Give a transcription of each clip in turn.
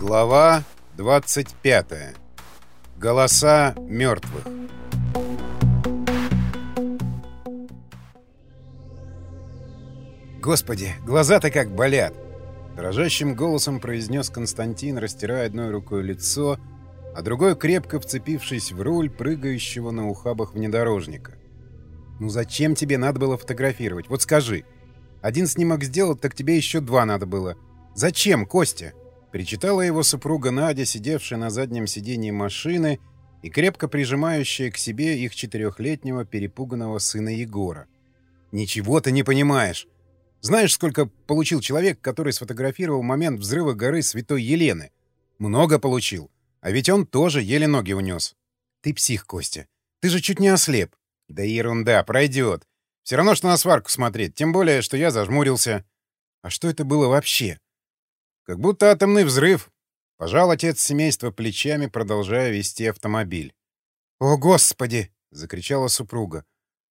Глава 25. Голоса мертвых. «Господи, глаза-то как болят!» Дрожащим голосом произнес Константин, растирая одной рукой лицо, а другой крепко вцепившись в руль прыгающего на ухабах внедорожника. «Ну зачем тебе надо было фотографировать? Вот скажи. Один снимок сделал, так тебе еще два надо было. Зачем, Костя?» Причитала его супруга Надя, сидевшая на заднем сиденье машины и крепко прижимающая к себе их четырехлетнего перепуганного сына Егора. «Ничего ты не понимаешь. Знаешь, сколько получил человек, который сфотографировал момент взрыва горы Святой Елены? Много получил. А ведь он тоже еле ноги унес. Ты псих, Костя. Ты же чуть не ослеп. Да ерунда, пройдет. Все равно, что на сварку смотреть. Тем более, что я зажмурился. А что это было вообще? Как будто атомный взрыв. Пожал отец семейства плечами, продолжая вести автомобиль. «О, Господи!» — закричала супруга.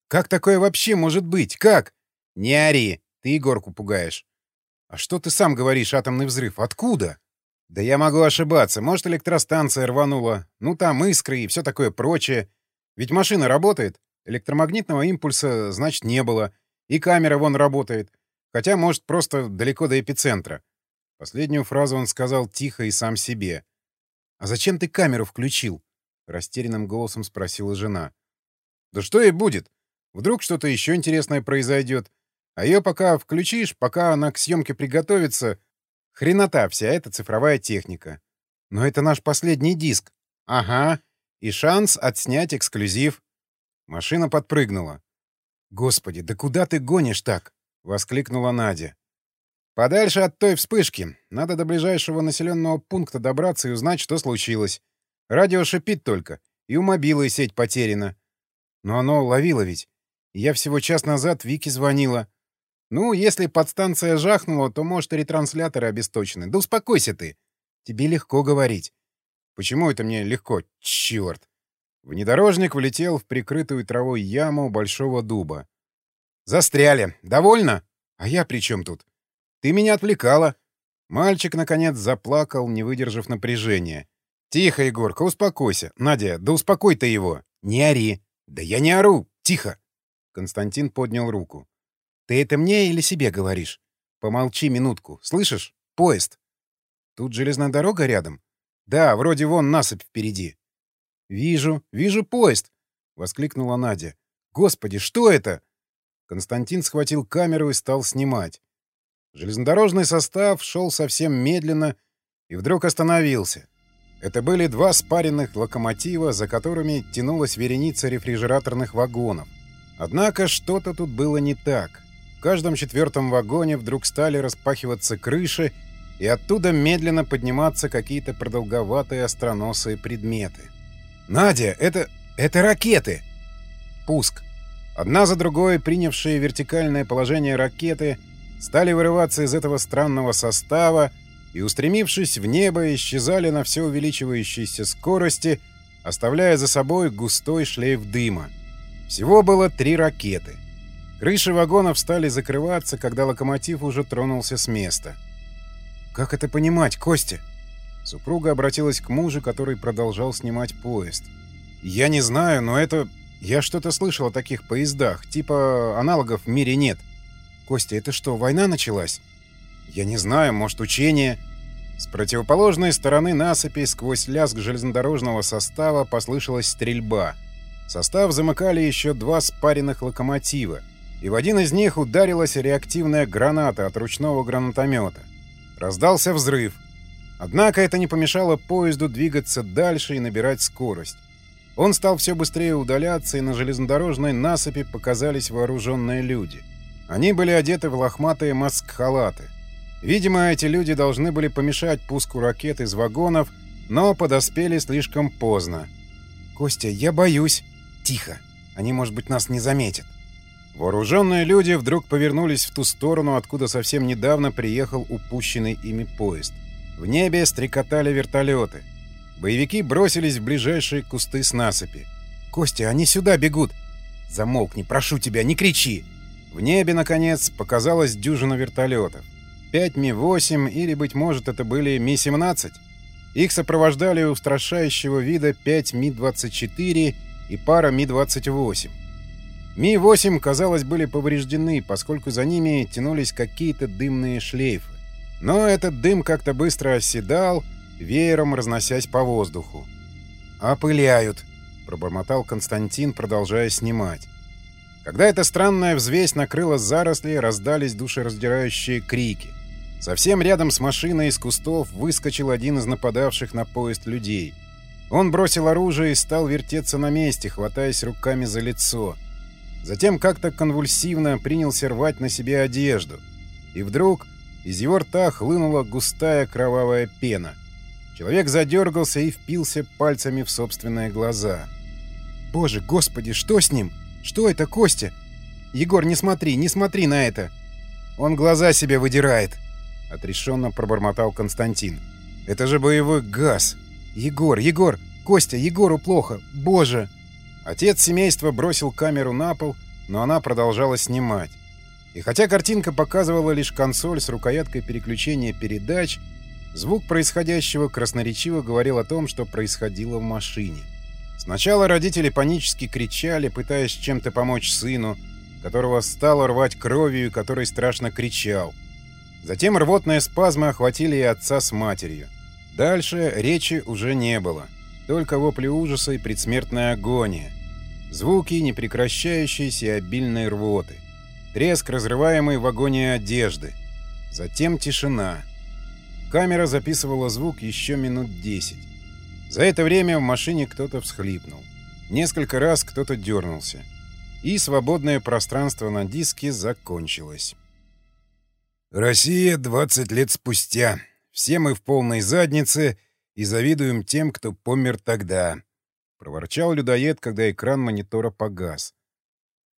«Как такое вообще может быть? Как?» «Не ори! Ты Егорку пугаешь». «А что ты сам говоришь, атомный взрыв? Откуда?» «Да я могу ошибаться. Может, электростанция рванула. Ну, там искры и все такое прочее. Ведь машина работает. Электромагнитного импульса, значит, не было. И камера вон работает. Хотя, может, просто далеко до эпицентра. Последнюю фразу он сказал тихо и сам себе. «А зачем ты камеру включил?» — растерянным голосом спросила жена. «Да что и будет. Вдруг что-то еще интересное произойдет. А ее пока включишь, пока она к съемке приготовится... Хренота вся эта цифровая техника. Но это наш последний диск. Ага. И шанс отснять эксклюзив». Машина подпрыгнула. «Господи, да куда ты гонишь так?» — воскликнула Надя. Подальше от той вспышки. Надо до ближайшего населенного пункта добраться и узнать, что случилось. Радио шипит только, и у мобилы сеть потеряна. Но оно ловило ведь. Я всего час назад Вике звонила. Ну, если подстанция жахнула, то, может, и ретрансляторы обесточены. Да успокойся ты. Тебе легко говорить. Почему это мне легко? Черт! Внедорожник влетел в прикрытую травой яму большого дуба. Застряли. Довольно? А я при чем тут? Ты меня отвлекала. Мальчик, наконец, заплакал, не выдержав напряжения. «Тихо, Егорка, успокойся. Надя, да успокой ты его. Не ори. Да я не ору. Тихо!» Константин поднял руку. «Ты это мне или себе говоришь? Помолчи минутку. Слышишь? Поезд. Тут железная дорога рядом? Да, вроде вон насыпь впереди». «Вижу, вижу поезд!» — воскликнула Надя. «Господи, что это?» Константин схватил камеру и стал снимать. Железнодорожный состав шел совсем медленно и вдруг остановился. Это были два спаренных локомотива, за которыми тянулась вереница рефрижераторных вагонов. Однако что-то тут было не так. В каждом четвертом вагоне вдруг стали распахиваться крыши, и оттуда медленно подниматься какие-то продолговатые остроносые предметы. «Надя, это... это ракеты!» Пуск. Одна за другой принявшие вертикальное положение ракеты — стали вырываться из этого странного состава и, устремившись в небо, исчезали на все увеличивающейся скорости, оставляя за собой густой шлейф дыма. Всего было три ракеты. Крыши вагонов стали закрываться, когда локомотив уже тронулся с места. «Как это понимать, Костя?» Супруга обратилась к мужу, который продолжал снимать поезд. «Я не знаю, но это... Я что-то слышал о таких поездах. Типа аналогов в мире нет. «Костя, это что, война началась?» «Я не знаю, может, учение...» С противоположной стороны насыпи сквозь лязг железнодорожного состава послышалась стрельба. Состав замыкали еще два спаренных локомотива, и в один из них ударилась реактивная граната от ручного гранатомета. Раздался взрыв. Однако это не помешало поезду двигаться дальше и набирать скорость. Он стал все быстрее удаляться, и на железнодорожной насыпи показались вооруженные люди — они были одеты в лохматые маск-халаты. Видимо, эти люди должны были помешать пуску ракет из вагонов, но подоспели слишком поздно. «Костя, я боюсь». «Тихо. Они, может быть, нас не заметят». Вооруженные люди вдруг повернулись в ту сторону, откуда совсем недавно приехал упущенный ими поезд. В небе стрекотали вертолеты. Боевики бросились в ближайшие кусты с насыпи. «Костя, они сюда бегут!» «Замолкни, прошу тебя, не кричи!» В небе, наконец, показалась дюжина вертолетов. 5 Ми-8 или, быть может, это были Ми-17. Их сопровождали устрашающего вида 5 Ми-24 и пара Ми-28. Ми-8, казалось, были повреждены, поскольку за ними тянулись какие-то дымные шлейфы. Но этот дым как-то быстро оседал, веером разносясь по воздуху. «Опыляют», — пробормотал Константин, продолжая снимать. Когда эта странная взвесь накрыла заросли, раздались душераздирающие крики. Совсем рядом с машиной из кустов выскочил один из нападавших на поезд людей. Он бросил оружие и стал вертеться на месте, хватаясь руками за лицо. Затем как-то конвульсивно принялся рвать на себе одежду. И вдруг из его рта хлынула густая кровавая пена. Человек задергался и впился пальцами в собственные глаза. «Боже, господи, что с ним? Что это, Костя? Егор, не смотри, не смотри на это! Он глаза себе выдирает!» Отрешенно пробормотал Константин. «Это же боевой газ! Егор, Егор! Костя, Егору плохо! Боже!» Отец семейства бросил камеру на пол, но она продолжала снимать. И хотя картинка показывала лишь консоль с рукояткой переключения передач, звук происходящего красноречиво говорил о том, что происходило в машине. Сначала родители панически кричали, пытаясь чем-то помочь сыну, которого стало рвать кровью и который страшно кричал. Затем рвотные спазмы охватили и отца с матерью. Дальше речи уже не было. Только вопли ужаса и предсмертная агония. Звуки непрекращающейся обильной рвоты. Треск разрываемой в агонии одежды. Затем тишина. Камера записывала звук еще минут 10. За это время в машине кто-то всхлипнул. Несколько раз кто-то дернулся. И свободное пространство на диске закончилось. «Россия 20 лет спустя. Все мы в полной заднице и завидуем тем, кто помер тогда», — проворчал людоед, когда экран монитора погас.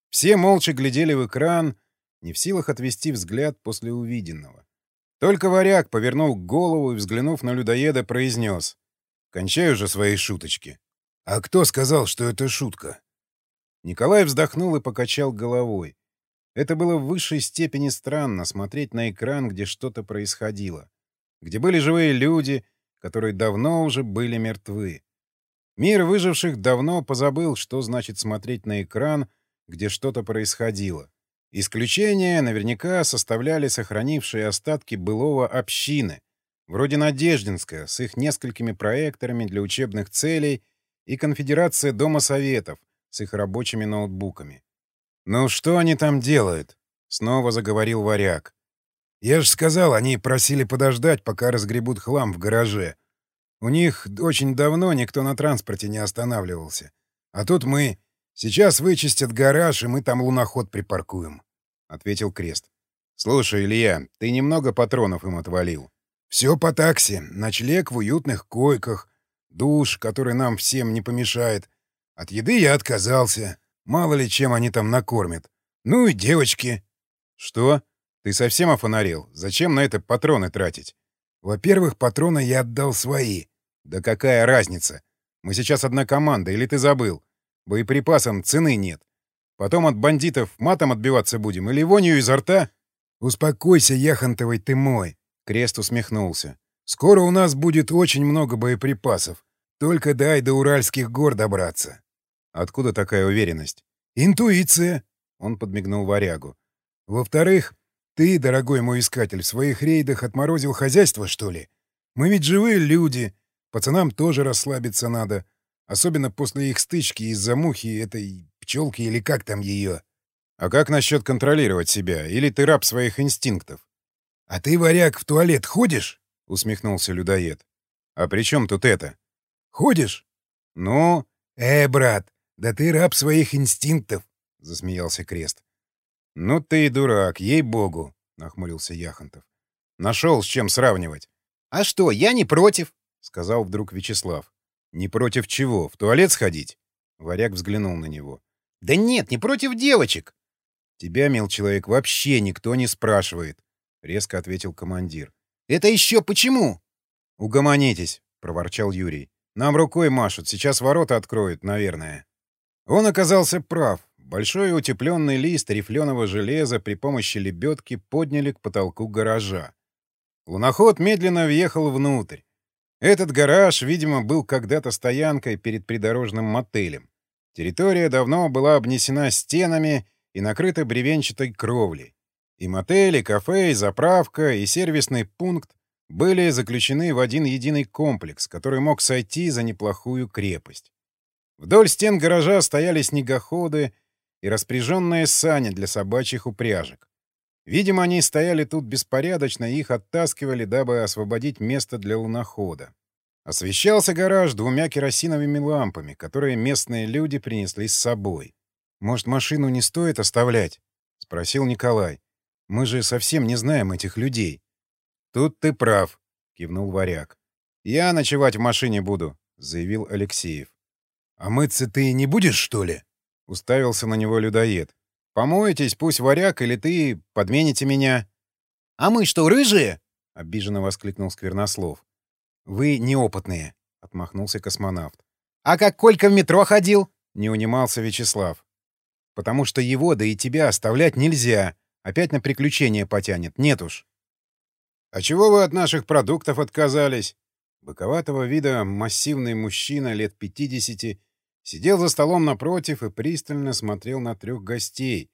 Все молча глядели в экран, не в силах отвести взгляд после увиденного. Только варяг повернул голову и, взглянув на людоеда, произнес. «Кончай уже свои шуточки». «А кто сказал, что это шутка?» Николай вздохнул и покачал головой. Это было в высшей степени странно смотреть на экран, где что-то происходило. Где были живые люди, которые давно уже были мертвы. Мир выживших давно позабыл, что значит смотреть на экран — где что-то происходило. Исключение наверняка составляли сохранившие остатки былого общины, вроде Надеждинская, с их несколькими проекторами для учебных целей, и Конфедерация Дома Советов с их рабочими ноутбуками. «Ну что они там делают?» — снова заговорил варяг. «Я же сказал, они просили подождать, пока разгребут хлам в гараже. У них очень давно никто на транспорте не останавливался. А тут мы Сейчас вычистят гараж, и мы там луноход припаркуем», — ответил Крест. «Слушай, Илья, ты немного патронов им отвалил». «Все по такси. Ночлег в уютных койках. Душ, который нам всем не помешает. От еды я отказался. Мало ли чем они там накормят. Ну и девочки». «Что? Ты совсем офонарел? Зачем на это патроны тратить?» «Во-первых, патроны я отдал свои». «Да какая разница? Мы сейчас одна команда, или ты забыл?» Боеприпасам цены нет. Потом от бандитов матом отбиваться будем или вонью изо рта? Успокойся, Яхонтовый, ты мой. Крест усмехнулся. Скоро у нас будет очень много боеприпасов. Только дай до Уральских гор добраться. Откуда такая уверенность? Интуиция. Он подмигнул варягу. Во-вторых, ты, дорогой мой искатель, в своих рейдах отморозил хозяйство, что ли? Мы ведь живые люди. Пацанам тоже расслабиться надо. Особенно после их стычки из-за мухи этой пчелки или как там ее. А как насчет контролировать себя? Или ты раб своих инстинктов? — А ты, варяг, в туалет ходишь? — усмехнулся людоед. — А при чем тут это? — Ходишь? — Ну? — Э, брат, да ты раб своих инстинктов, — засмеялся Крест. — Ну ты и дурак, ей-богу, — нахмурился Яхонтов. — Нашел с чем сравнивать. — А что, я не против, — сказал вдруг Вячеслав. «Не против чего? В туалет сходить?» Варяг взглянул на него. «Да нет, не против девочек!» «Тебя, мил человек, вообще никто не спрашивает», — резко ответил командир. «Это еще почему?» «Угомонитесь», — проворчал Юрий. «Нам рукой машут, сейчас ворота откроют, наверное». Он оказался прав. Большой утепленный лист рифленого железа при помощи лебедки подняли к потолку гаража. Луноход медленно въехал внутрь. Этот гараж, видимо, был когда-то стоянкой перед придорожным мотелем. Территория давно была обнесена стенами и накрыта бревенчатой кровлей. И мотель, и кафе, и заправка, и сервисный пункт были заключены в один единый комплекс, который мог сойти за неплохую крепость. Вдоль стен гаража стояли снегоходы и распряженные сани для собачьих упряжек. Видимо, они стояли тут беспорядочно и их оттаскивали, дабы освободить место для лунохода. Освещался гараж двумя керосиновыми лампами, которые местные люди принесли с собой. «Может, машину не стоит оставлять?» — спросил Николай. «Мы же совсем не знаем этих людей». «Тут ты прав», — кивнул варяг. «Я ночевать в машине буду», — заявил Алексеев. «А мыться ты не будешь, что ли?» — уставился на него людоед. «Помоетесь, пусть варяг или ты подмените меня». «А мы что, рыжие?» — обиженно воскликнул Сквернослов. «Вы неопытные», — отмахнулся космонавт. «А как Колька в метро ходил?» — не унимался Вячеслав. «Потому что его, да и тебя оставлять нельзя. Опять на приключения потянет. Нет уж». «А чего вы от наших продуктов отказались?» Боковатого вида массивный мужчина лет пятидесяти сидел за столом напротив и пристально смотрел на трех гостей,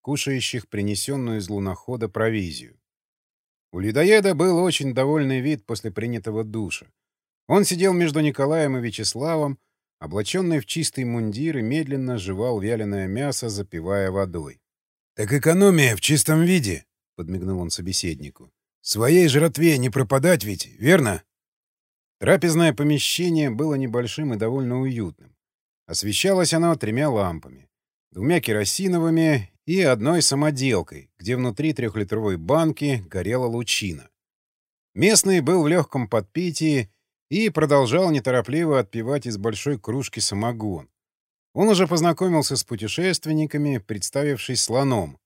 кушающих принесенную из лунохода провизию. У людоеда был очень довольный вид после принятого душа. Он сидел между Николаем и Вячеславом, облаченный в чистый мундир и медленно жевал вяленое мясо, запивая водой. «Так экономия в чистом виде», — подмигнул он собеседнику. «Своей жратве не пропадать ведь, верно?» Трапезное помещение было небольшим и довольно уютным. Освещалось оно тремя лампами, двумя керосиновыми и одной самоделкой, где внутри трехлитровой банки горела лучина. Местный был в легком подпитии и продолжал неторопливо отпивать из большой кружки самогон. Он уже познакомился с путешественниками, представившись слоном.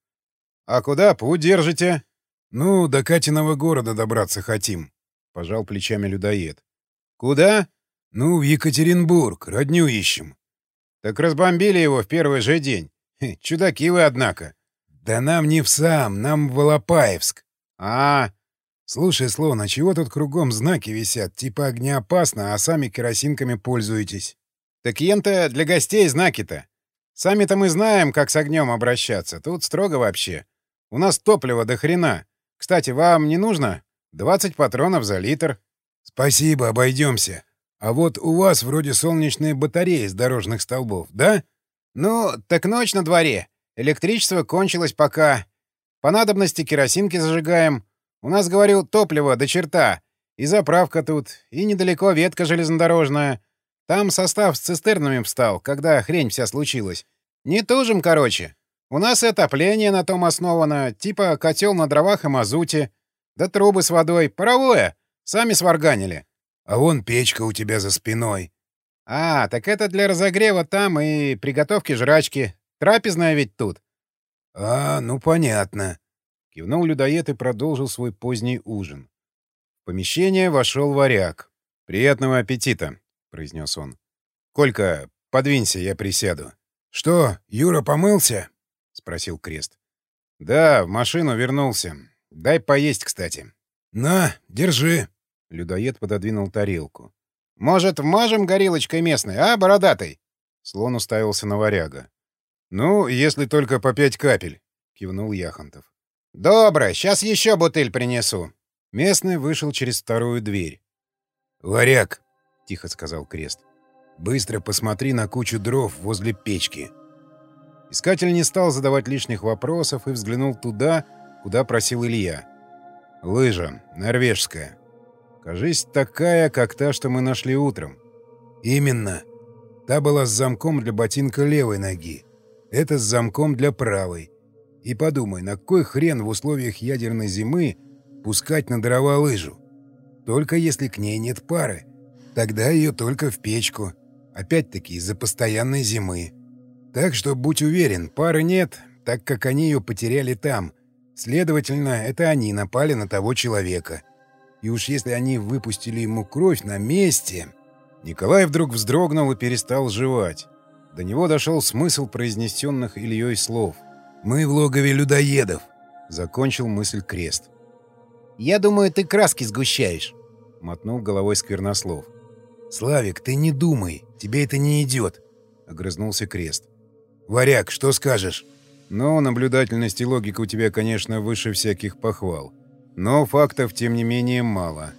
«А куда путь держите?» «Ну, до Катиного города добраться хотим», — пожал плечами людоед. «Куда?» «Ну, в Екатеринбург. Родню ищем». «Так разбомбили его в первый же день. Хе, чудаки вы, однако». «Да нам не в сам, нам в Волопаевск». «А, слушай, Слон, а чего тут кругом знаки висят? Типа огнеопасно, а сами керосинками пользуетесь». «Так ем-то для гостей знаки-то. Сами-то мы знаем, как с огнем обращаться. Тут строго вообще. У нас топлива до хрена. Кстати, вам не нужно? 20 патронов за литр». «Спасибо, обойдемся. А вот у вас вроде солнечные батареи с дорожных столбов, да?» «Ну, так ночь на дворе. Электричество кончилось пока. По надобности керосинки зажигаем. У нас, говорю, топливо до черта. И заправка тут, и недалеко ветка железнодорожная. Там состав с цистернами встал, когда хрень вся случилась. Не тужим, короче. У нас и отопление на том основано, типа котел на дровах и мазуте. Да трубы с водой, паровое. Сами сварганили. А вон печка у тебя за спиной. А, так это для разогрева там и приготовки жрачки. Трапезная ведь тут. А, ну понятно. Кивнул людоед и продолжил свой поздний ужин. В помещение вошел варяг. «Приятного аппетита», — произнес он. «Колька, подвинься, я присяду». «Что, Юра помылся?» — спросил Крест. «Да, в машину вернулся. Дай поесть, кстати». «На, держи». Людоед пододвинул тарелку. «Может, вмажем горилочкой местной, а, бородатый?» Слон уставился на варяга. «Ну, если только по пять капель», — кивнул Яхонтов. «Добро, сейчас еще бутыль принесу». Местный вышел через вторую дверь. «Варяг», — тихо сказал Крест, — «быстро посмотри на кучу дров возле печки». Искатель не стал задавать лишних вопросов и взглянул туда, куда просил Илья. Лыжа. Норвежская. Кажись, такая, как та, что мы нашли утром. Именно. Та была с замком для ботинка левой ноги. Это с замком для правой. И подумай, на кой хрен в условиях ядерной зимы пускать на дрова лыжу? Только если к ней нет пары. Тогда ее только в печку. Опять-таки из-за постоянной зимы. Так что будь уверен, пары нет, так как они ее потеряли там — Следовательно, это они напали на того человека. И уж если они выпустили ему кровь на месте... Николай вдруг вздрогнул и перестал жевать. До него дошел смысл произнесенных Ильей слов. «Мы в логове людоедов», — закончил мысль Крест. «Я думаю, ты краски сгущаешь». мотнул головой Сквернослов. «Славик, ты не думай, тебе это не идет», — огрызнулся Крест. «Варяг, что скажешь?» «Ну, наблюдательность и логика у тебя, конечно, выше всяких похвал. Но фактов, тем не менее, мало».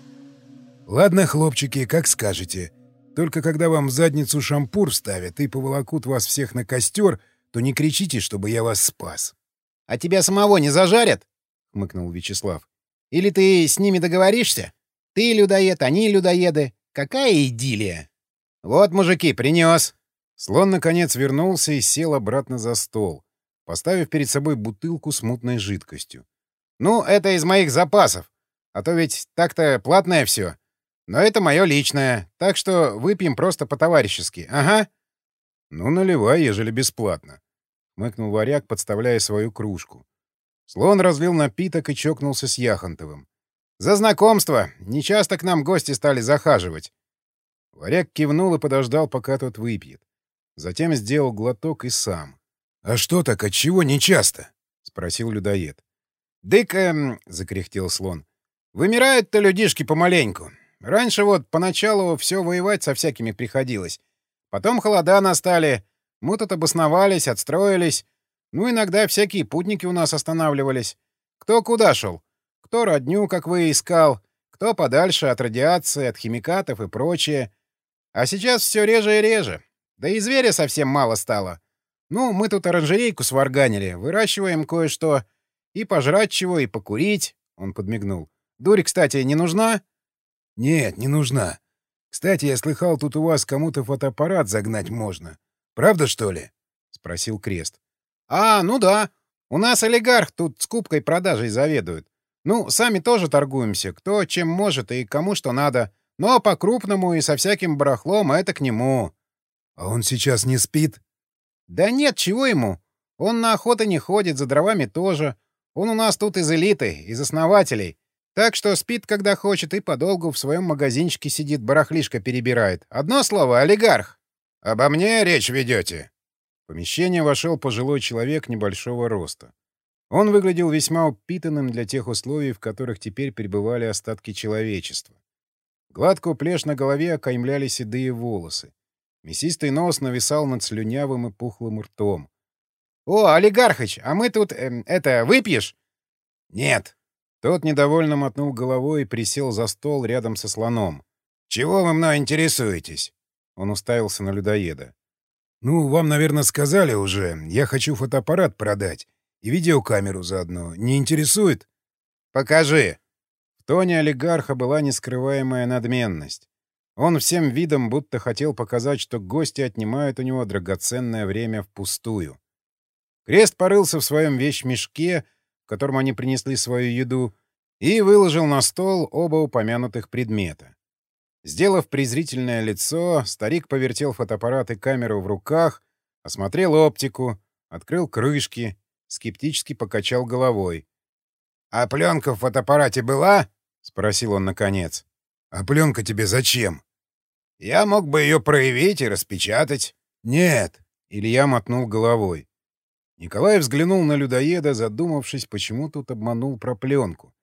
«Ладно, хлопчики, как скажете. Только когда вам в задницу шампур вставят и поволокут вас всех на костер, то не кричите, чтобы я вас спас». «А тебя самого не зажарят?» — хмыкнул Вячеслав. «Или ты с ними договоришься? Ты людоед, они людоеды. Какая идиллия!» «Вот, мужики, принес!» Слон, наконец, вернулся и сел обратно за стол, поставив перед собой бутылку с мутной жидкостью. «Ну, это из моих запасов. А то ведь так-то платное все. Но это мое личное, так что выпьем просто по-товарищески. Ага». «Ну, наливай, ежели бесплатно», — мыкнул варяг, подставляя свою кружку. Слон разлил напиток и чокнулся с Яхонтовым. «За знакомство! Нечасто к нам гости стали захаживать!» Варяг кивнул и подождал, пока тот выпьет. Затем сделал глоток и сам. «А что так, отчего нечасто?» — спросил людоед. «Дык, эм...» — закряхтел слон. «Вымирают-то людишки помаленьку. Раньше вот поначалу все воевать со всякими приходилось. Потом холода настали. Мы тут обосновались, отстроились. Ну, иногда всякие путники у нас останавливались. Кто куда шел? Кто родню, как вы, искал, кто подальше от радиации, от химикатов и прочее. А сейчас все реже и реже. Да и зверя совсем мало стало. Ну, мы тут оранжерейку сварганили, выращиваем кое-что. И пожрать чего, и покурить. Он подмигнул. Дурь, кстати, не нужна? Нет, не нужна. Кстати, я слыхал, тут у вас кому-то фотоаппарат загнать можно. Правда, что ли? Спросил Крест. А, ну да. У нас олигарх тут скупкой продажей заведует. Ну, сами тоже торгуемся, кто чем может и кому что надо. Но по-крупному и со всяким барахлом это к нему. А он сейчас не спит? Да нет, чего ему? Он на охоту не ходит, за дровами тоже. Он у нас тут из элиты, из основателей. Так что спит, когда хочет, и подолгу в своем магазинчике сидит, барахлишко перебирает. Одно слово — олигарх. «Обо мне речь ведете?» В помещение вошел пожилой человек небольшого роста. Он выглядел весьма упитанным для тех условий, в которых теперь пребывали остатки человечества. Гладкую плешь на голове окаймляли седые волосы. Мясистый нос нависал над слюнявым и пухлым ртом. «О, Олигархыч, а мы тут... Э, это, выпьешь?» «Нет». Тот недовольно мотнул головой и присел за стол рядом со слоном. «Чего вы мной интересуетесь?» Он уставился на людоеда. «Ну, вам, наверное, сказали уже. Я хочу фотоаппарат продать. И видеокамеру заодно. Не интересует? Покажи. В тоне олигарха была нескрываемая надменность. Он всем видом будто хотел показать, что гости отнимают у него драгоценное время впустую. Крест порылся в своем вещмешке, в котором они принесли свою еду, и выложил на стол оба упомянутых предмета. Сделав презрительное лицо, старик повертел фотоаппарат и камеру в руках, осмотрел оптику, открыл крышки, скептически покачал головой. «А пленка в фотоаппарате была?» — спросил он наконец. «А пленка тебе зачем?» «Я мог бы ее проявить и распечатать». «Нет». Илья мотнул головой. Николай взглянул на людоеда, задумавшись, почему тут обманул про пленку.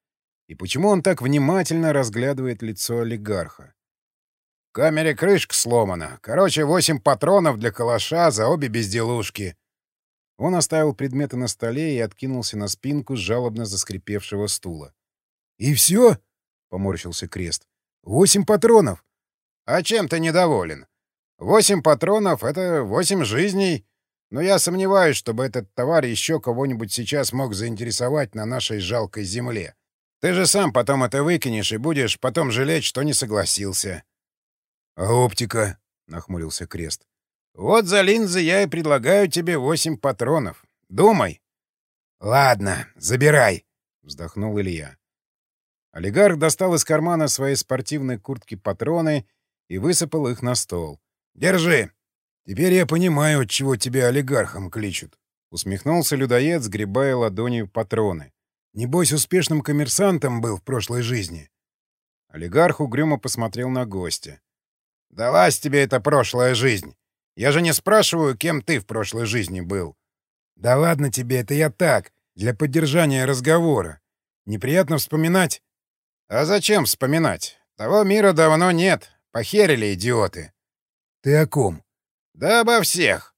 И почему он так внимательно разглядывает лицо олигарха. В камере крышка сломана. Короче, восемь патронов для калаша за обе безделушки. Он оставил предметы на столе и откинулся на спинку жалобно заскрипевшего стула. «И все?» — поморщился Крест. «Восемь патронов!» «А чем ты недоволен? Восемь патронов — это восемь жизней. Но я сомневаюсь, чтобы этот товар еще кого-нибудь сейчас мог заинтересовать на нашей жалкой земле. Ты же сам потом это выкинешь и будешь потом жалеть, что не согласился». «А оптика?» — нахмурился Крест. Вот за линзы я и предлагаю тебе восемь патронов. Думай. — Ладно, забирай, — вздохнул Илья. Олигарх достал из кармана своей спортивной куртки патроны и высыпал их на стол. — Держи. Теперь я понимаю, чего тебя олигархом кличут. Усмехнулся людоед, сгребая ладонью патроны. Небось, успешным коммерсантом был в прошлой жизни. Олигарх угрюмо посмотрел на гостя. — Далась тебе эта прошлая жизнь. Я же не спрашиваю, кем ты в прошлой жизни был. Да ладно тебе, это я так, для поддержания разговора. Неприятно вспоминать. А зачем вспоминать? Того мира давно нет. Похерили идиоты. Ты о ком? Да обо всех.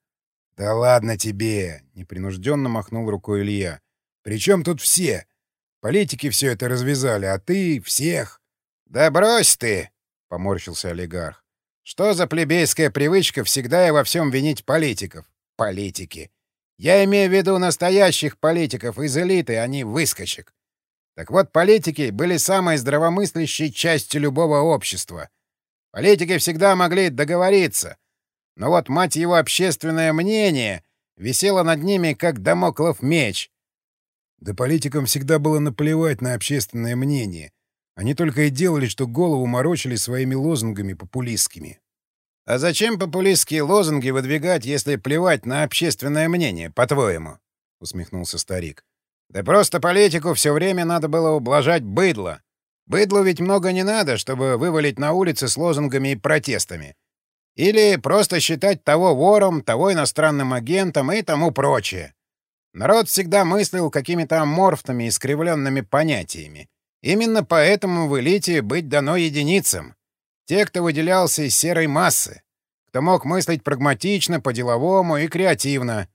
Да ладно тебе, непринужденно махнул рукой Илья. Причем тут все? Политики все это развязали, а ты всех. Да брось ты, поморщился олигарх. Что за плебейская привычка всегда и во всем винить политиков? Политики. Я имею в виду настоящих политиков из элиты, а не выскочек. Так вот, политики были самой здравомыслящей частью любого общества. Политики всегда могли договориться. Но вот, мать его, общественное мнение висело над ними, как домоклов меч. Да политикам всегда было наплевать на общественное мнение. Они только и делали, что голову морочили своими лозунгами популистскими. А зачем популистские лозунги выдвигать, если плевать на общественное мнение, по-твоему? — усмехнулся старик. Да просто политику все время надо было ублажать быдло. Быдлу ведь много не надо, чтобы вывалить на улицы с лозунгами и протестами. Или просто считать того вором, того иностранным агентом и тому прочее. Народ всегда мыслил какими-то аморфными, искривленными понятиями. Именно поэтому в элите быть дано единицам. Те, кто выделялся из серой массы. Кто мог мыслить прагматично, по-деловому и креативно.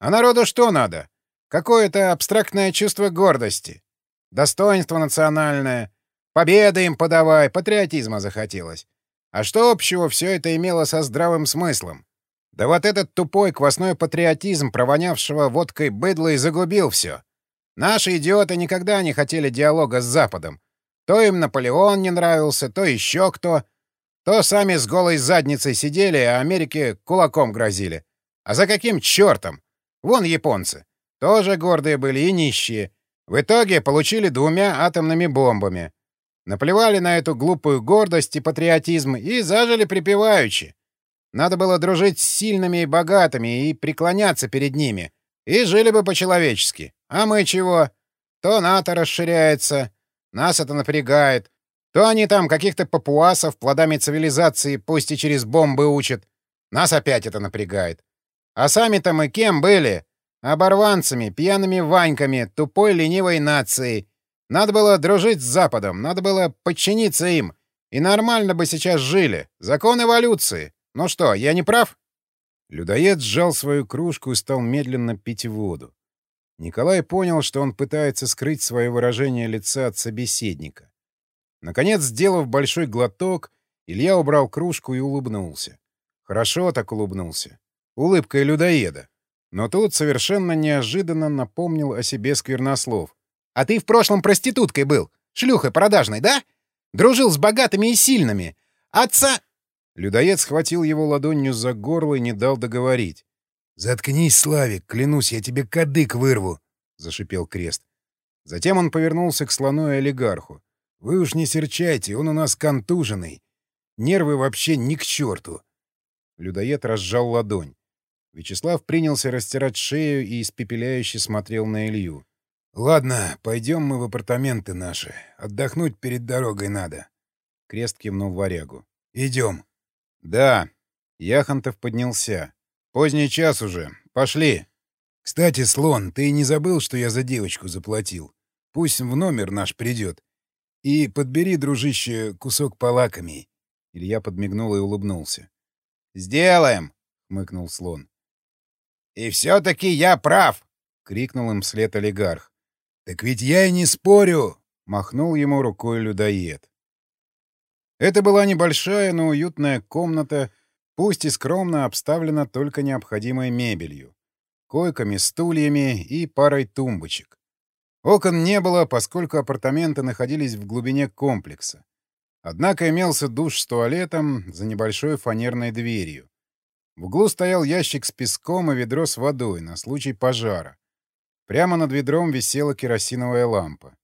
А народу что надо? Какое-то абстрактное чувство гордости. Достоинство национальное. Победы им подавай, патриотизма захотелось. А что общего все это имело со здравым смыслом? Да вот этот тупой квасной патриотизм, провонявшего водкой быдла, и загубил все. Наши идиоты никогда не хотели диалога с Западом. То им Наполеон не нравился, то еще кто. То сами с голой задницей сидели, а Америке кулаком грозили. А за каким чертом? Вон японцы. Тоже гордые были и нищие. В итоге получили двумя атомными бомбами. Наплевали на эту глупую гордость и патриотизм и зажили припеваючи. Надо было дружить с сильными и богатыми и преклоняться перед ними. И жили бы по-человечески. А мы чего? То НАТО расширяется. Нас это напрягает. То они там каких-то папуасов плодами цивилизации пусть и через бомбы учат. Нас опять это напрягает. А сами-то мы кем были? Оборванцами, пьяными ваньками, тупой ленивой нацией. Надо было дружить с Западом, надо было подчиниться им. И нормально бы сейчас жили. Закон эволюции. Ну что, я не прав? Людоед сжал свою кружку и стал медленно пить воду. Николай понял, что он пытается скрыть свое выражение лица от собеседника. Наконец, сделав большой глоток, Илья убрал кружку и улыбнулся. Хорошо так улыбнулся. Улыбкой людоеда. Но тут совершенно неожиданно напомнил о себе Сквернослов. «А ты в прошлом проституткой был, шлюхой продажной, да? Дружил с богатыми и сильными. Отца...» Людоед схватил его ладонью за горло и не дал договорить. «Заткнись, Славик, клянусь, я тебе кадык вырву!» — зашипел Крест. Затем он повернулся к слону и олигарху. «Вы уж не серчайте, он у нас контуженный. Нервы вообще ни к черту!» Людоед разжал ладонь. Вячеслав принялся растирать шею и испепеляюще смотрел на Илью. «Ладно, пойдем мы в апартаменты наши. Отдохнуть перед дорогой надо». Крест кивнул варягу. «Идем». «Да». Яхонтов поднялся. «Поздний час уже. Пошли». «Кстати, Слон, ты не забыл, что я за девочку заплатил? Пусть в номер наш придет. И подбери, дружище, кусок полакомей». Илья подмигнул и улыбнулся. «Сделаем!» — хмыкнул Слон. «И все-таки я прав!» — крикнул им вслед олигарх. «Так ведь я и не спорю!» — махнул ему рукой людоед. Это была небольшая, но уютная комната, пусть и скромно обставлена только необходимой мебелью — койками, стульями и парой тумбочек. Окон не было, поскольку апартаменты находились в глубине комплекса. Однако имелся душ с туалетом за небольшой фанерной дверью. В углу стоял ящик с песком и ведро с водой на случай пожара. Прямо над ведром висела керосиновая лампа.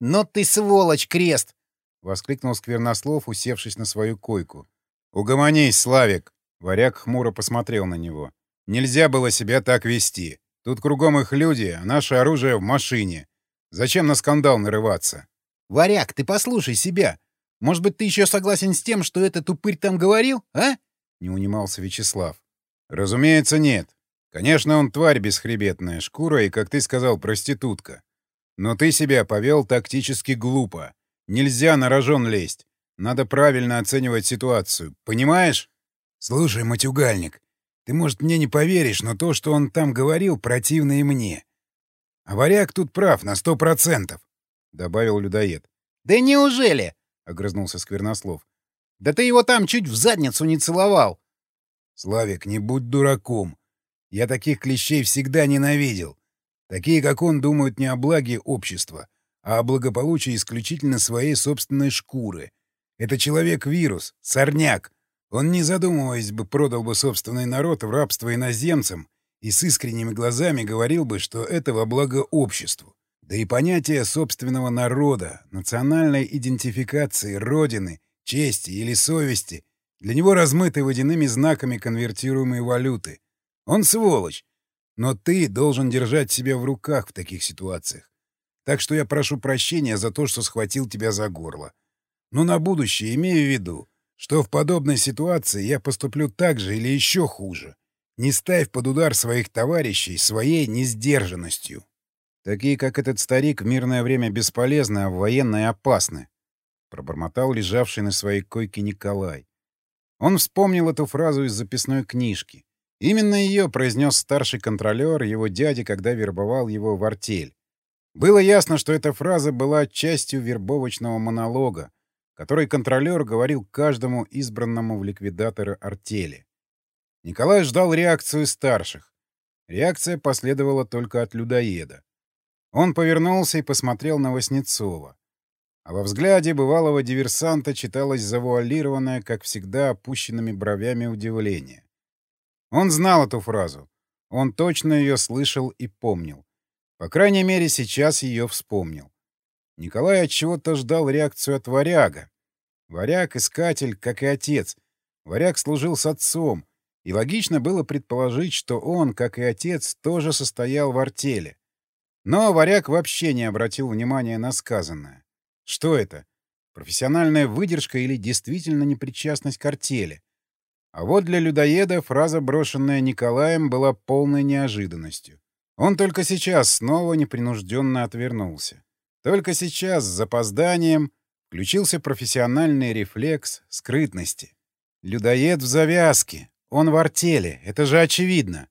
«Но ты сволочь, Крест!» — воскликнул Сквернослов, усевшись на свою койку. «Угомонись, Славик!» — варяг хмуро посмотрел на него. «Нельзя было себя так вести. Тут кругом их люди, а наше оружие в машине. Зачем на скандал нарываться?» «Варяг, ты послушай себя. Может быть, ты еще согласен с тем, что этот упырь там говорил, а?» не унимался Вячеслав. «Разумеется, нет. Конечно, он тварь бесхребетная, шкура и, как ты сказал, проститутка. Но ты себя повел тактически глупо. Нельзя на рожон лезть. Надо правильно оценивать ситуацию. Понимаешь? Слушай, матюгальник, ты, может, мне не поверишь, но то, что он там говорил, противно и мне. А варяг тут прав на сто процентов, — добавил людоед. — Да неужели? — огрызнулся Сквернослов. — Да ты его там чуть в задницу не целовал. — Славик, не будь дураком. Я таких клещей всегда ненавидел. Такие, как он, думают не о благе общества, а о благополучии исключительно своей собственной шкуры. Это человек-вирус, сорняк. Он, не задумываясь бы, продал бы собственный народ в рабство иноземцам и с искренними глазами говорил бы, что это во благо обществу. Да и понятие собственного народа, национальной идентификации, родины, чести или совести для него размыты водяными знаками конвертируемой валюты. Он сволочь. Но ты должен держать себя в руках в таких ситуациях. Так что я прошу прощения за то, что схватил тебя за горло. Но на будущее имею в виду, что в подобной ситуации я поступлю так же или еще хуже. Не ставь под удар своих товарищей своей несдержанностью. Такие, как этот старик, в мирное время бесполезны, а в военное опасны. Пробормотал лежавший на своей койке Николай. Он вспомнил эту фразу из записной книжки. Именно ее произнес старший контролер, его дядя, когда вербовал его в артель. Было ясно, что эта фраза была частью вербовочного монолога, который контролер говорил каждому избранному в ликвидаторы артели. Николай ждал реакцию старших. Реакция последовала только от людоеда. Он повернулся и посмотрел на Васнецова. А во взгляде бывалого диверсанта читалось завуалированное, как всегда, опущенными бровями удивление. Он знал эту фразу. Он точно ее слышал и помнил. По крайней мере, сейчас ее вспомнил. Николай от чего-то ждал реакцию от варяга. Варяг — искатель, как и отец. Варяг служил с отцом, и логично было предположить, что он, как и отец, тоже состоял в артели. Но варяг вообще не обратил внимания на сказанное. Что это? Профессиональная выдержка или действительно непричастность к артели? А вот для людоеда фраза, брошенная Николаем, была полной неожиданностью. Он только сейчас снова непринужденно отвернулся. Только сейчас, с запозданием, включился профессиональный рефлекс скрытности. Людоед в завязке. Он в артели. Это же очевидно.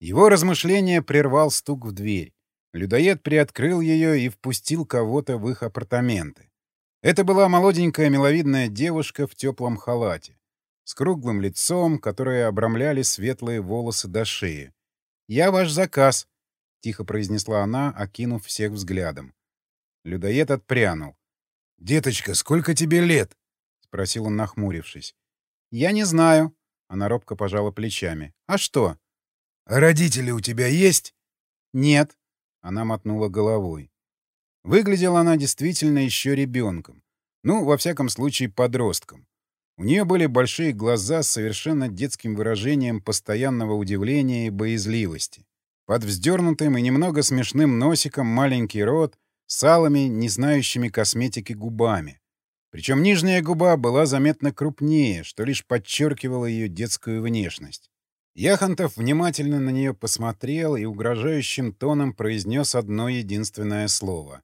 Его размышление прервал стук в дверь. Людоед приоткрыл ее и впустил кого-то в их апартаменты. Это была молоденькая миловидная девушка в теплом халате с круглым лицом, которые обрамляли светлые волосы до шеи. «Я ваш заказ», — тихо произнесла она, окинув всех взглядом. Людоед отпрянул. «Деточка, сколько тебе лет?» — спросил он, нахмурившись. «Я не знаю», — она робко пожала плечами. «А что?» «А родители у тебя есть?» «Нет», — она мотнула головой. Выглядела она действительно еще ребенком. Ну, во всяком случае, подростком. У нее были большие глаза с совершенно детским выражением постоянного удивления и боязливости. Под вздернутым и немного смешным носиком маленький рот с алыми, не знающими косметики губами. Причем нижняя губа была заметно крупнее, что лишь подчеркивало ее детскую внешность. Яхонтов внимательно на нее посмотрел и угрожающим тоном произнес одно единственное слово.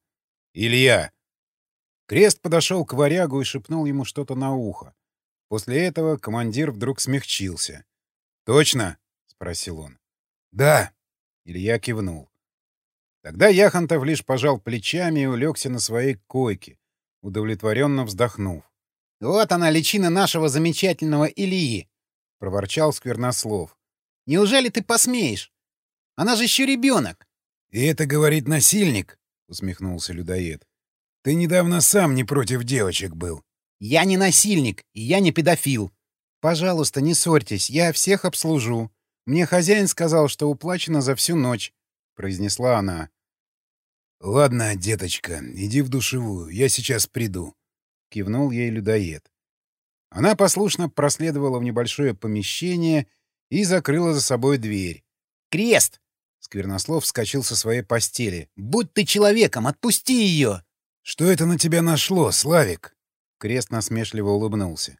«Илья!» Крест подошел к варягу и шепнул ему что-то на ухо. После этого командир вдруг смягчился. «Точно?» — спросил он. «Да». Илья кивнул. Тогда Яхонтов лишь пожал плечами и улегся на своей койке, удовлетворенно вздохнув. «Вот она, личина нашего замечательного Ильи!» — проворчал Сквернослов. «Неужели ты посмеешь? Она же еще ребенок!» «И это говорит насильник?» — усмехнулся людоед. «Ты недавно сам не против девочек был». Я не насильник, и я не педофил. Пожалуйста, не ссорьтесь, я всех обслужу. Мне хозяин сказал, что уплачено за всю ночь, — произнесла она. — Ладно, деточка, иди в душевую, я сейчас приду, — кивнул ей людоед. Она послушно проследовала в небольшое помещение и закрыла за собой дверь. «Крест!» — Сквернослов вскочил со своей постели. «Будь ты человеком, отпусти ее!» «Что это на тебя нашло, Славик?» Крест насмешливо улыбнулся.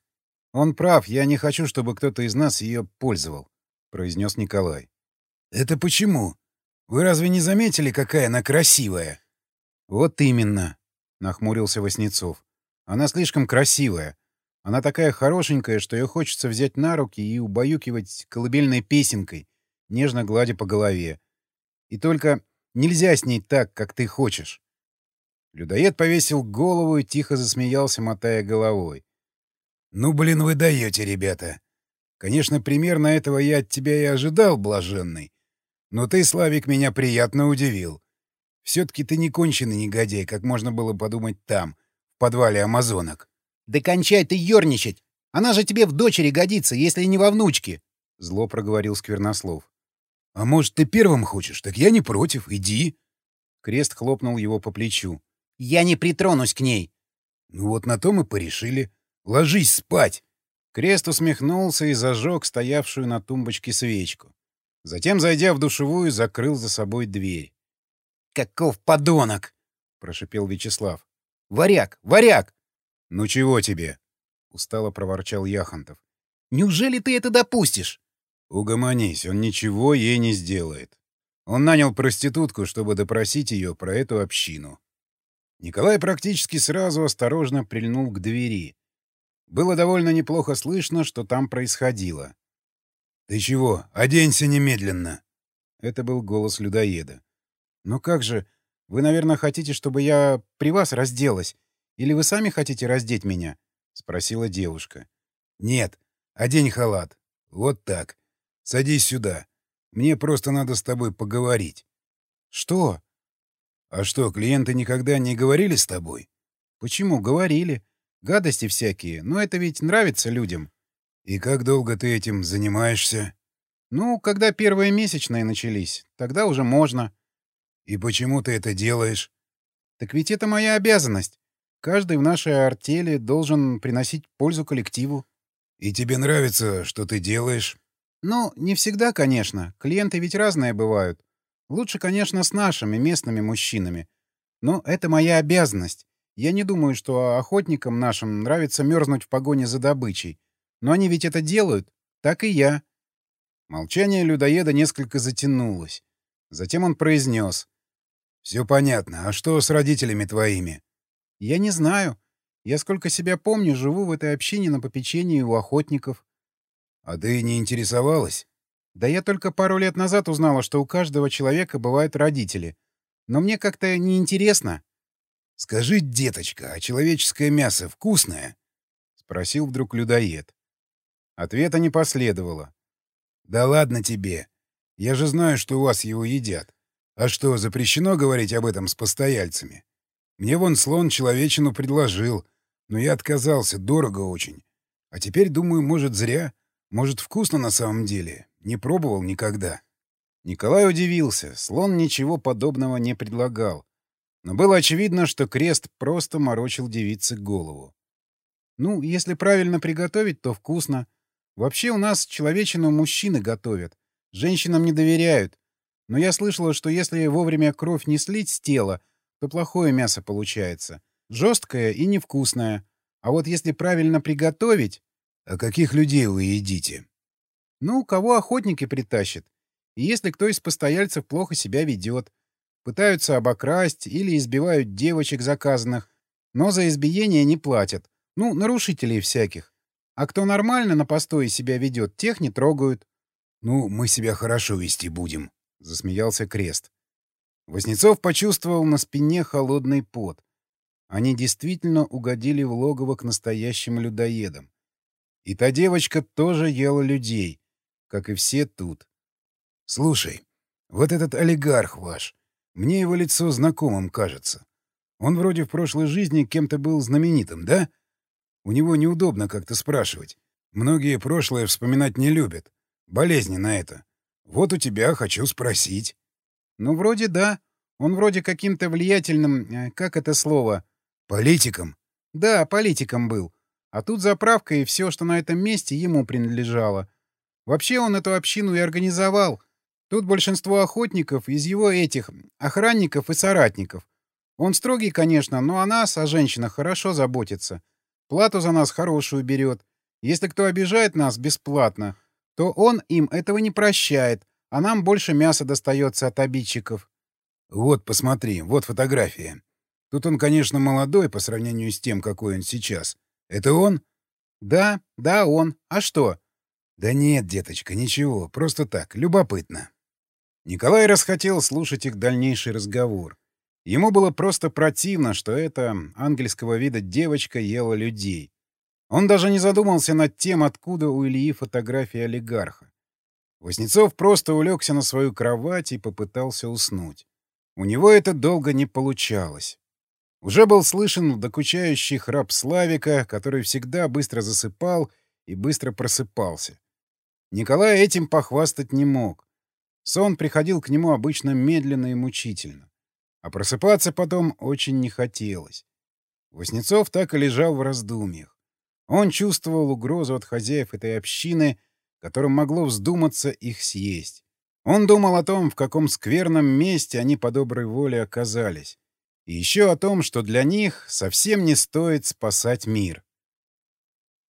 «Он прав, я не хочу, чтобы кто-то из нас ее пользовал», — произнес Николай. «Это почему? Вы разве не заметили, какая она красивая?» «Вот именно», — нахмурился Васнецов. Она слишком красивая. Она такая хорошенькая, что ее хочется взять на руки и убаюкивать колыбельной песенкой, нежно гладя по голове. И только нельзя с ней так, как ты хочешь. Людоед повесил голову и тихо засмеялся, мотая головой. «Ну, блин, вы даете, ребята. Конечно, примерно этого я от тебя и ожидал, блаженный. Но ты, Славик, меня приятно удивил. Все-таки ты не конченый негодяй, как можно было подумать там, в подвале амазонок. — Да кончай ты ерничать! Она же тебе в дочери годится, если не во внучке! — зло проговорил Сквернослов. — А может, ты первым хочешь? Так я не против, иди. Крест хлопнул его по плечу. — Я не притронусь к ней. — Ну вот на то мы порешили. Ложись спать. Крест усмехнулся и зажег стоявшую на тумбочке свечку. Затем, зайдя в душевую, закрыл за собой дверь. «Каков подонок!» — прошипел Вячеслав. «Варяг! Варяг!» «Ну чего тебе?» — устало проворчал Яхонтов. «Неужели ты это допустишь?» «Угомонись, он ничего ей не сделает. Он нанял проститутку, чтобы допросить ее про эту общину». Николай практически сразу осторожно прильнул к двери. Было довольно неплохо слышно, что там происходило. «Ты чего? Оденься немедленно!» Это был голос людоеда. «Но как же? Вы, наверное, хотите, чтобы я при вас разделась? Или вы сами хотите раздеть меня?» — спросила девушка. «Нет, одень халат. Вот так. Садись сюда. Мне просто надо с тобой поговорить». «Что?» «А что, клиенты никогда не говорили с тобой?» «Почему? Говорили. Гадости всякие. Но это ведь нравится людям». «И как долго ты этим занимаешься?» «Ну, когда первые месячные начались. Тогда уже можно». «И почему ты это делаешь?» «Так ведь это моя обязанность. Каждый в нашей артели должен приносить пользу коллективу». «И тебе нравится, что ты делаешь?» «Ну, не всегда, конечно. Клиенты ведь разные бывают. Лучше, конечно, с нашими местными мужчинами. Но это моя обязанность. Я не думаю, что охотникам нашим нравится мерзнуть в погоне за добычей. Но они ведь это делают. Так и я». Молчание людоеда несколько затянулось. Затем он произнес. «Все понятно. А что с родителями твоими?» «Я не знаю. Я, сколько себя помню, живу в этой общине на попечении у охотников». «А ты не интересовалась?» «Да я только пару лет назад узнала, что у каждого человека бывают родители. Но мне как-то неинтересно». «Скажи, деточка, а человеческое мясо вкусное?» — спросил вдруг людоед. Ответа не последовало. «Да ладно тебе. Я же знаю, что у вас его едят. А что, запрещено говорить об этом с постояльцами? Мне вон слон человечину предложил, но я отказался, дорого очень. А теперь, думаю, может, зря. Может, вкусно на самом деле. Не пробовал никогда». Николай удивился. Слон ничего подобного не предлагал. Но было очевидно, что крест просто морочил девице голову. «Ну, если правильно приготовить, то вкусно. Вообще у нас человечину мужчины готовят. Женщинам не доверяют. Но я слышала, что если вовремя кровь не слить с тела, то плохое мясо получается. Жесткое и невкусное. А вот если правильно приготовить... А каких людей вы едите? Ну, кого охотники притащат. И если кто из постояльцев плохо себя ведет. Пытаются обокрасть или избивают девочек заказанных, но за избиение не платят. Ну, нарушителей всяких. А кто нормально на постое себя ведет, тех не трогают. — Ну, мы себя хорошо вести будем, — засмеялся Крест. Воснецов почувствовал на спине холодный пот. Они действительно угодили в логово к настоящим людоедам. И та девочка тоже ела людей, как и все тут. — Слушай, вот этот олигарх ваш, мне его лицо знакомым кажется. Он вроде в прошлой жизни кем-то был знаменитым, да? У него неудобно как-то спрашивать. Многие прошлое вспоминать не любят. Болезни на это. Вот у тебя хочу спросить. Ну, вроде да. Он вроде каким-то влиятельным... Э, как это слово? Политиком? Да, политиком был. А тут заправка и все, что на этом месте, ему принадлежало. Вообще он эту общину и организовал. Тут большинство охотников из его этих охранников и соратников. Он строгий, конечно, но о нас, о женщинах, хорошо заботится. Плату за нас хорошую берет. Если кто обижает нас бесплатно, то он им этого не прощает, а нам больше мяса достается от обидчиков. Вот, посмотри, вот фотография. Тут он, конечно, молодой по сравнению с тем, какой он сейчас. Это он? Да, да, он. А что? Да нет, деточка, ничего. Просто так, любопытно. Николай расхотел слушать их дальнейший разговор. Ему было просто противно, что эта ангельского вида девочка ела людей. Он даже не задумался над тем, откуда у Ильи фотография олигарха. Воснецов просто улегся на свою кровать и попытался уснуть. У него это долго не получалось. Уже был слышен докучающий храп Славика, который всегда быстро засыпал и быстро просыпался. Николай этим похвастать не мог. Сон приходил к нему обычно медленно и мучительно. А просыпаться потом очень не хотелось. Воснецов так и лежал в раздумьях. Он чувствовал угрозу от хозяев этой общины, которым могло вздуматься их съесть. Он думал о том, в каком скверном месте они по доброй воле оказались. И еще о том, что для них совсем не стоит спасать мир.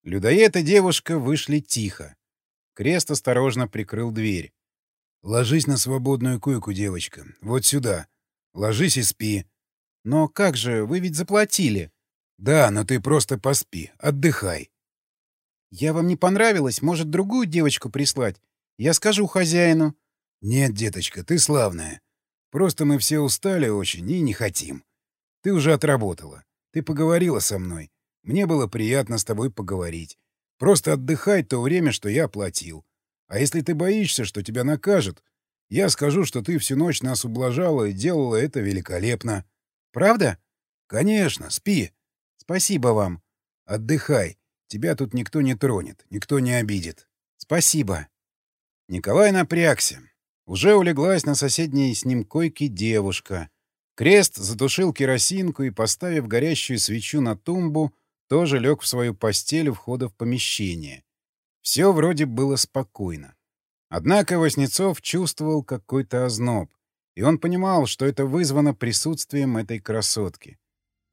Людоед и девушка вышли тихо. Крест осторожно прикрыл дверь. «Ложись на свободную койку, девочка. Вот сюда. Ложись и спи». «Но как же, вы ведь заплатили». «Да, но ты просто поспи. Отдыхай». «Я вам не понравилась? Может, другую девочку прислать? Я скажу хозяину». «Нет, деточка, ты славная. Просто мы все устали очень и не хотим. Ты уже отработала. Ты поговорила со мной. Мне было приятно с тобой поговорить. Просто отдыхай то время, что я оплатил. А если ты боишься, что тебя накажут, я скажу, что ты всю ночь нас ублажала и делала это великолепно. Правда? Конечно, спи. Спасибо вам. Отдыхай. Тебя тут никто не тронет, никто не обидит. Спасибо. Николай напрягся. Уже улеглась на соседней с ним койке девушка. Крест затушил керосинку и, поставив горящую свечу на тумбу, тоже лег в свою постель у входа в помещение. Все вроде было спокойно. Однако Воснецов чувствовал какой-то озноб, и он понимал, что это вызвано присутствием этой красотки.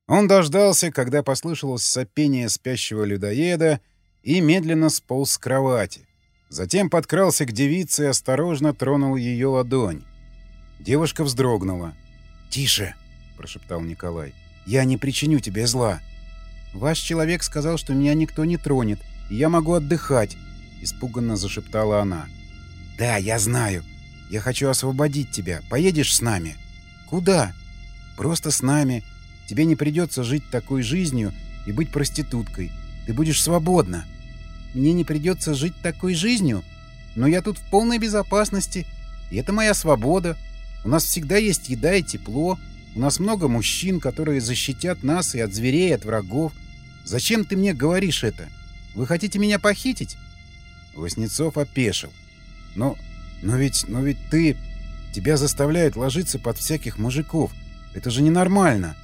Он дождался, когда послышалось сопение спящего людоеда, и медленно сполз с кровати. Затем подкрался к девице и осторожно тронул ее ладонь. Девушка вздрогнула. «Тише!» — прошептал Николай. «Я не причиню тебе зла. Ваш человек сказал, что меня никто не тронет, и я могу отдыхать», — испуганно зашептала она. «Да, я знаю. Я хочу освободить тебя. Поедешь с нами?» «Куда?» «Просто с нами. Тебе не придется жить такой жизнью и быть проституткой. Ты будешь свободна». «Мне не придется жить такой жизнью? Но я тут в полной безопасности, и это моя свобода. У нас всегда есть еда и тепло. У нас много мужчин, которые защитят нас и от зверей, и от врагов. Зачем ты мне говоришь это? Вы хотите меня похитить?» Воснецов опешил. «Но... но ведь... но ведь ты... Тебя заставляют ложиться под всяких мужиков. Это же ненормально».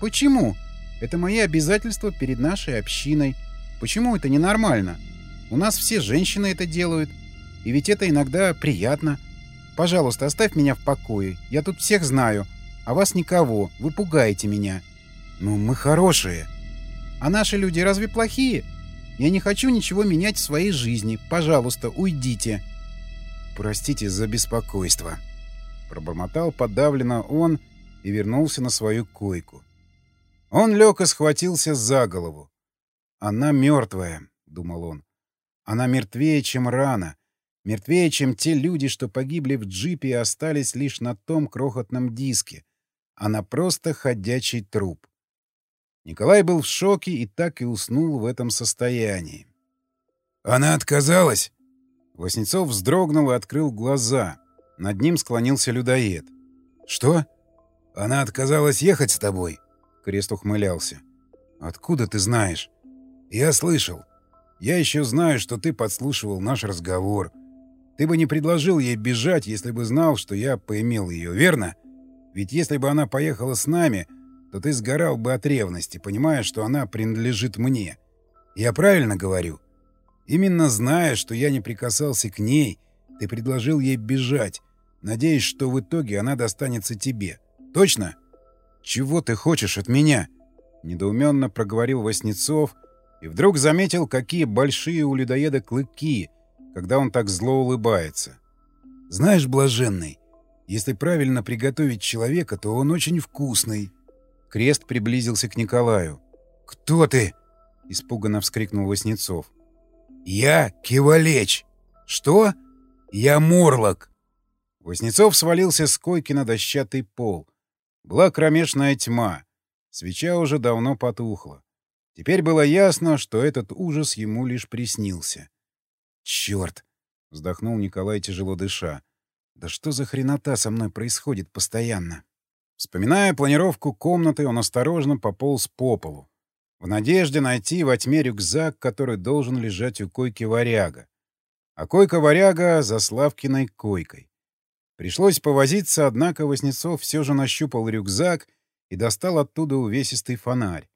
«Почему? Это мои обязательства перед нашей общиной. Почему это ненормально? У нас все женщины это делают. И ведь это иногда приятно. Пожалуйста, оставь меня в покое. Я тут всех знаю. А вас никого. Вы пугаете меня». «Ну, мы хорошие». А наши люди разве плохие? Я не хочу ничего менять в своей жизни. Пожалуйста, уйдите. Простите за беспокойство. Пробормотал подавленно он и вернулся на свою койку. Он лег и схватился за голову. «Она мертвая», — думал он. «Она мертвее, чем рана, мертвее, чем те люди, что погибли в джипе и остались лишь на том крохотном диске. Она просто ходячий труп. Николай был в шоке и так и уснул в этом состоянии. «Она отказалась?» Воснецов вздрогнул и открыл глаза. Над ним склонился людоед. «Что? Она отказалась ехать с тобой?» Крест ухмылялся. «Откуда ты знаешь?» «Я слышал. Я еще знаю, что ты подслушивал наш разговор. Ты бы не предложил ей бежать, если бы знал, что я поимел ее, верно? Ведь если бы она поехала с нами, то ты сгорал бы от ревности, понимая, что она принадлежит мне. Я правильно говорю? Именно зная, что я не прикасался к ней, ты предложил ей бежать, надеясь, что в итоге она достанется тебе. Точно? Чего ты хочешь от меня? Недоуменно проговорил Васнецов и вдруг заметил, какие большие у людоеда клыки, когда он так зло улыбается. Знаешь, блаженный, если правильно приготовить человека, то он очень вкусный. Крест приблизился к Николаю. «Кто ты?» — испуганно вскрикнул Васнецов. «Я Кивалеч. Что? Я Морлок». Воснецов свалился с койки на дощатый пол. Была кромешная тьма. Свеча уже давно потухла. Теперь было ясно, что этот ужас ему лишь приснился. «Черт!» — вздохнул Николай, тяжело дыша. «Да что за хренота со мной происходит постоянно?» Вспоминая планировку комнаты, он осторожно пополз по полу, в надежде найти во тьме рюкзак, который должен лежать у койки варяга. А койка варяга за Славкиной койкой. Пришлось повозиться, однако Васнецов все же нащупал рюкзак и достал оттуда увесистый фонарь.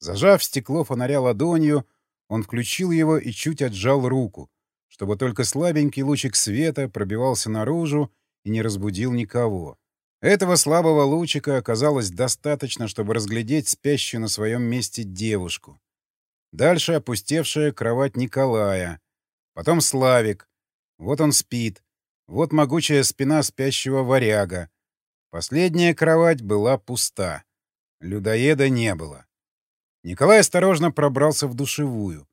Зажав стекло фонаря ладонью, он включил его и чуть отжал руку, чтобы только слабенький лучик света пробивался наружу и не разбудил никого. Этого слабого лучика оказалось достаточно, чтобы разглядеть спящую на своем месте девушку. Дальше опустевшая кровать Николая. Потом Славик. Вот он спит. Вот могучая спина спящего варяга. Последняя кровать была пуста. Людоеда не было. Николай осторожно пробрался в душевую.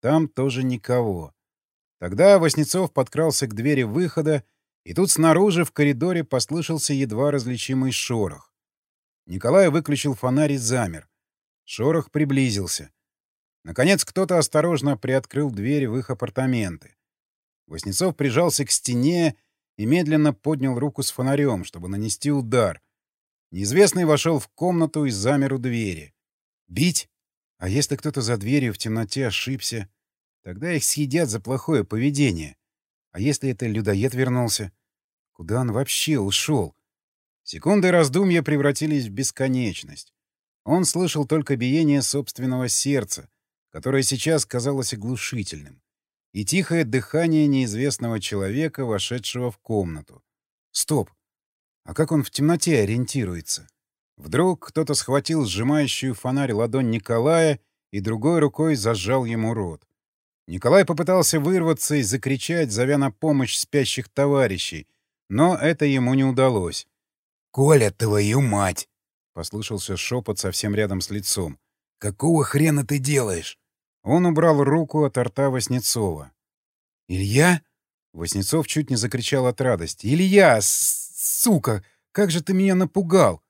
Там тоже никого. Тогда Васнецов подкрался к двери выхода и тут снаружи в коридоре послышался едва различимый шорох. Николай выключил фонарь и замер. Шорох приблизился. Наконец кто-то осторожно приоткрыл дверь в их апартаменты. Воснецов прижался к стене и медленно поднял руку с фонарем, чтобы нанести удар. Неизвестный вошел в комнату и замер у двери. Бить? А если кто-то за дверью в темноте ошибся? Тогда их съедят за плохое поведение. А если это людоед вернулся? Куда он вообще ушел? Секунды раздумья превратились в бесконечность. Он слышал только биение собственного сердца, которое сейчас казалось оглушительным, и тихое дыхание неизвестного человека, вошедшего в комнату. Стоп! А как он в темноте ориентируется? Вдруг кто-то схватил сжимающую фонарь ладонь Николая и другой рукой зажал ему рот. Николай попытался вырваться и закричать, зовя на помощь спящих товарищей, но это ему не удалось. «Коля, твою мать!» — послышался шепот совсем рядом с лицом. «Какого хрена ты делаешь?» Он убрал руку от рта Васнецова. «Илья?» — Васнецов чуть не закричал от радости. «Илья, сука! Как же ты меня напугал!»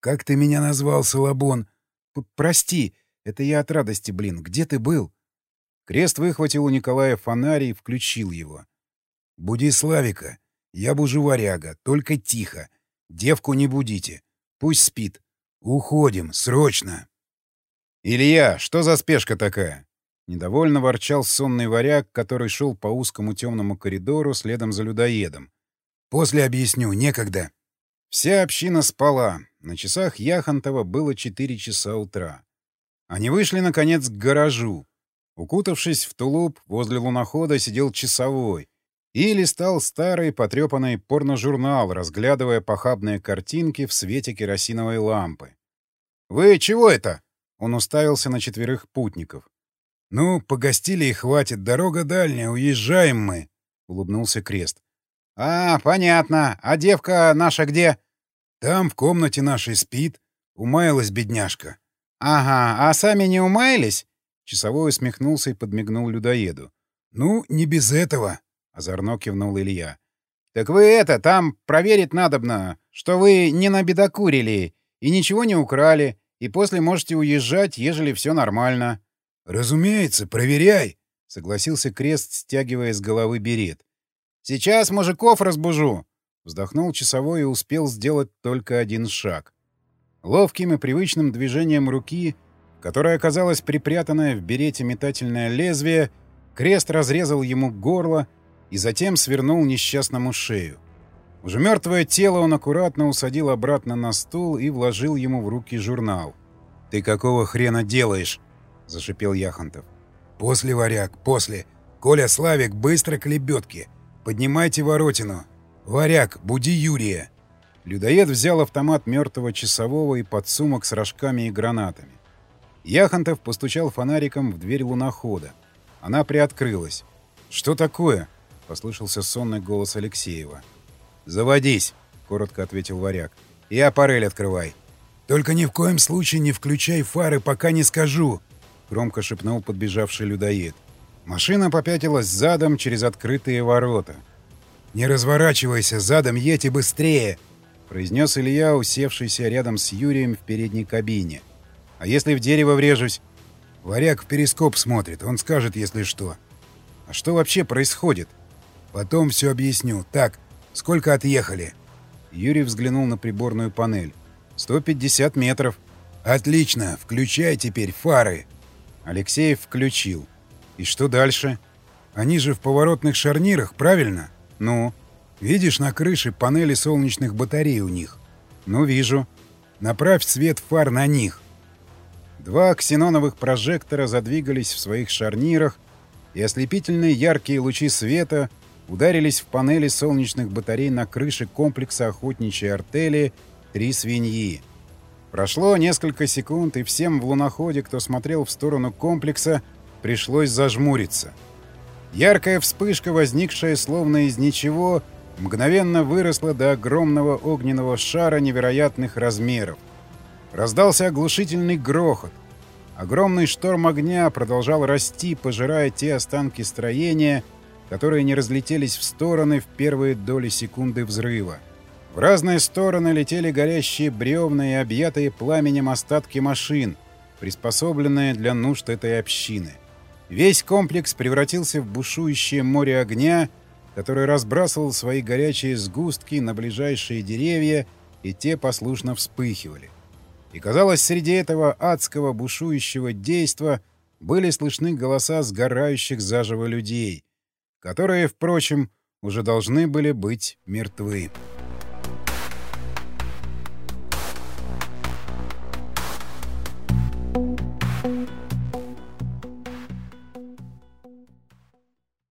«Как ты меня назвал, Салабон?» «Прости, это я от радости, блин. Где ты был?» Крест выхватил у Николая фонарь и включил его. «Буди Славика. Я бужу варяга. Только тихо. Девку не будите. Пусть спит. Уходим. Срочно!» «Илья, что за спешка такая?» Недовольно ворчал сонный варяг, который шел по узкому темному коридору следом за людоедом. «После объясню. Некогда». Вся община спала. На часах Яхонтова было 4 часа утра. Они вышли, наконец, к гаражу. Укутавшись в тулуп, возле лунохода сидел часовой и листал старый потрепанный порножурнал, разглядывая похабные картинки в свете керосиновой лампы. «Вы чего это?» — он уставился на четверых путников. «Ну, погостили и хватит, дорога дальняя, уезжаем мы», — улыбнулся Крест. «А, понятно. А девка наша где?» «Там, в комнате нашей спит. Умаялась бедняжка». «Ага, а сами не умаялись?» Часовой усмехнулся и подмигнул людоеду. «Ну, не без этого», — озорно кивнул Илья. «Так вы это, там проверить надобно, что вы не набедокурили и ничего не украли, и после можете уезжать, ежели все нормально». «Разумеется, проверяй», — согласился Крест, стягивая с головы берет. «Сейчас мужиков разбужу», — вздохнул часовой и успел сделать только один шаг. Ловким и привычным движением руки которая оказалась припрятанная в берете метательное лезвие, крест разрезал ему горло и затем свернул несчастному шею. Уже мертвое тело он аккуратно усадил обратно на стул и вложил ему в руки журнал. «Ты какого хрена делаешь?» — зашипел Яхонтов. «После, варяг, после. Коля, Славик, быстро к лебедке. Поднимайте воротину. Варяг, буди Юрия». Людоед взял автомат мертвого часового и подсумок с рожками и гранатами. Яхонтов постучал фонариком в дверь лунохода. Она приоткрылась. «Что такое?» — послышался сонный голос Алексеева. «Заводись!» — коротко ответил варяг. «И аппарель открывай!» Только ни в коем случае не включай фары, пока не скажу!» — громко шепнул подбежавший людоед. Машина попятилась задом через открытые ворота. «Не разворачивайся, задом едь и быстрее!» — произнес Илья, усевшийся рядом с Юрием в передней кабине. «А если в дерево врежусь?» «Варяг в перископ смотрит, он скажет, если что». «А что вообще происходит?» «Потом все объясню. Так, сколько отъехали?» Юрий взглянул на приборную панель. «150 метров». «Отлично. Включай теперь фары». Алексеев включил. «И что дальше?» «Они же в поворотных шарнирах, правильно?» «Ну?» «Видишь на крыше панели солнечных батарей у них?» «Ну, вижу». «Направь свет фар на них». Два ксеноновых прожектора задвигались в своих шарнирах, и ослепительные яркие лучи света ударились в панели солнечных батарей на крыше комплекса охотничьей артели «Три свиньи». Прошло несколько секунд, и всем в луноходе, кто смотрел в сторону комплекса, пришлось зажмуриться. Яркая вспышка, возникшая словно из ничего, мгновенно выросла до огромного огненного шара невероятных размеров. Раздался оглушительный грохот. Огромный шторм огня продолжал расти, пожирая те останки строения, которые не разлетелись в стороны в первые доли секунды взрыва. В разные стороны летели горящие бревна и объятые пламенем остатки машин, приспособленные для нужд этой общины. Весь комплекс превратился в бушующее море огня, который разбрасывал свои горячие сгустки на ближайшие деревья, и те послушно вспыхивали. И, казалось, среди этого адского бушующего действа были слышны голоса сгорающих заживо людей, которые, впрочем, уже должны были быть мертвы.